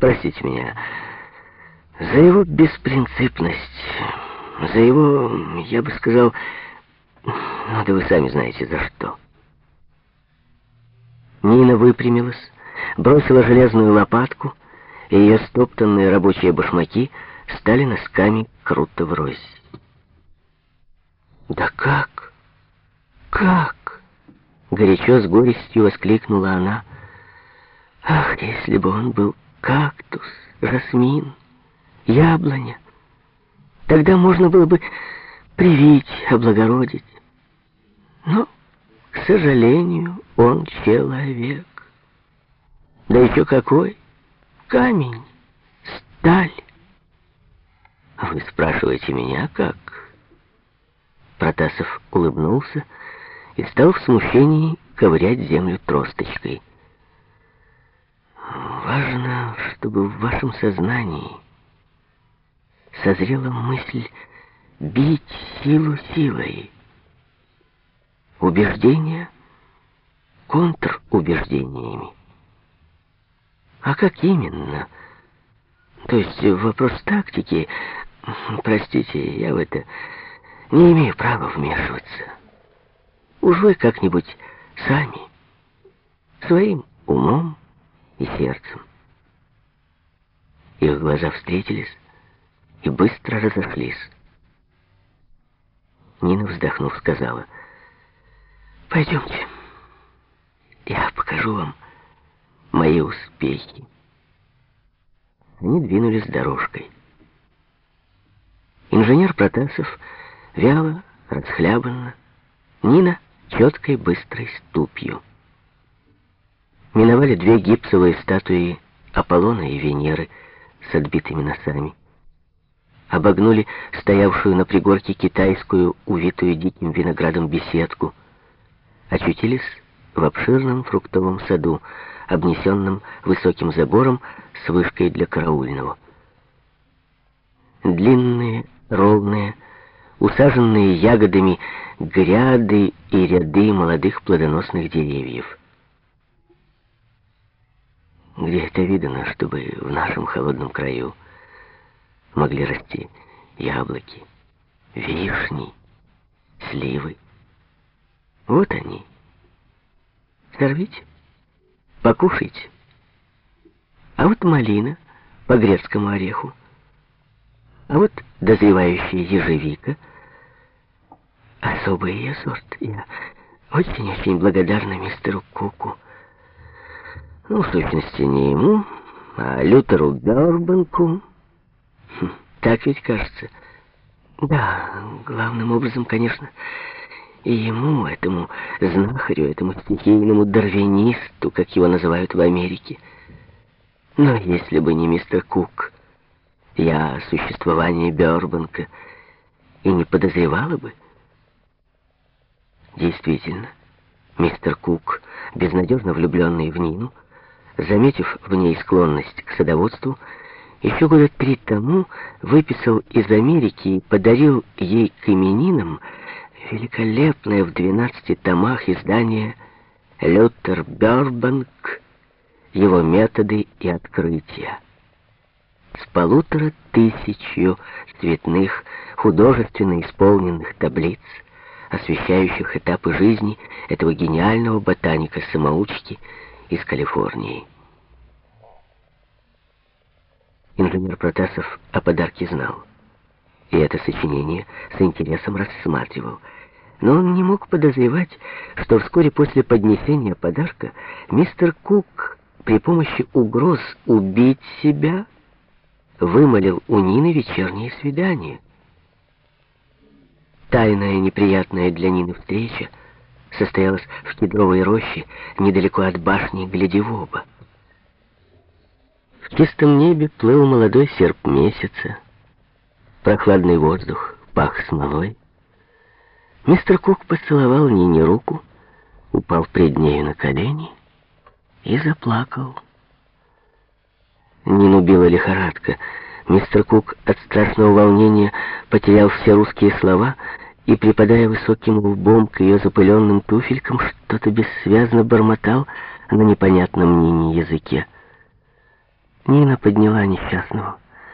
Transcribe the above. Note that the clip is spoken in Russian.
простите меня, за его беспринципность, за его, я бы сказал, ну да вы сами знаете, за что. Нина выпрямилась, бросила железную лопатку, и ее стоптанные рабочие башмаки стали носками круто врозь. «Да как? Как?» Горячо с горестью воскликнула она. «Ах, если бы он был кактус, жасмин, яблоня! Тогда можно было бы привить, облагородить. Но, к сожалению, он человек. Да еще какой! Камень, сталь. А вы спрашиваете меня, как? Протасов улыбнулся и стал в смущении ковырять землю тросточкой. Важно, чтобы в вашем сознании созрела мысль бить силу силой. Убеждения контрубеждениями. А как именно? То есть вопрос тактики... Простите, я в это не имею права вмешиваться. Уж вы как-нибудь сами, своим умом и сердцем. Их глаза встретились и быстро разошлись. Нина, вздохнув, сказала, «Пойдемте, я покажу вам мои успехи». Они двинулись дорожкой. Инженер Протасов вяло, расхлябанно, Нина четкой быстрой ступью. Миновали две гипсовые статуи Аполлона и Венеры с отбитыми носами обогнули стоявшую на пригорке китайскую, увитую диким виноградом беседку, очутились в обширном фруктовом саду, обнесенном высоким забором с вышкой для караульного. Длинные, ровные, усаженные ягодами гряды и ряды молодых плодоносных деревьев. Где это видано, чтобы в нашем холодном краю могли расти яблоки, вишни, сливы. Вот они. Сорвите, покушайте. А вот малина по грецкому ореху. А вот дозревающая ежевика. Особый ее сорт. Я очень-очень благодарна мистеру Куку. Ну, в сущности, не ему, а Лютеру Бёрбанку. Хм, так ведь кажется. Да, главным образом, конечно, и ему, этому знахарю, этому стихийному дарвинисту, как его называют в Америке. Но если бы не мистер Кук, я о существовании Бёрбанка и не подозревала бы. Действительно, мистер Кук, безнадежно влюбленный в Нину, заметив в ней склонность к садоводству, еще года три тому выписал из Америки и подарил ей к именинам великолепное в 12 томах издание «Лютер Бёрбанк. Его методы и открытия» с полутора тысячью цветных, художественно исполненных таблиц, освещающих этапы жизни этого гениального ботаника-самоучки из Калифорнии. Инженер Протасов о подарке знал. И это сочинение с интересом рассматривал. Но он не мог подозревать, что вскоре после поднесения подарка мистер Кук при помощи угроз убить себя вымолил у Нины вечернее свидание. Тайная неприятная для Нины встреча состоялась в кедровой роще недалеко от башни Глядевоба. В чистом небе плыл молодой серп месяца. Прохладный воздух пах смолой. Мистер Кук поцеловал Нине руку, упал пред нею на колени и заплакал. Нину била лихорадка. Мистер Кук от страшного волнения потерял все русские слова и, припадая высоким лбом к ее запыленным туфелькам, что-то бессвязно бормотал на непонятном Нине языке. Нина подняла несчастного.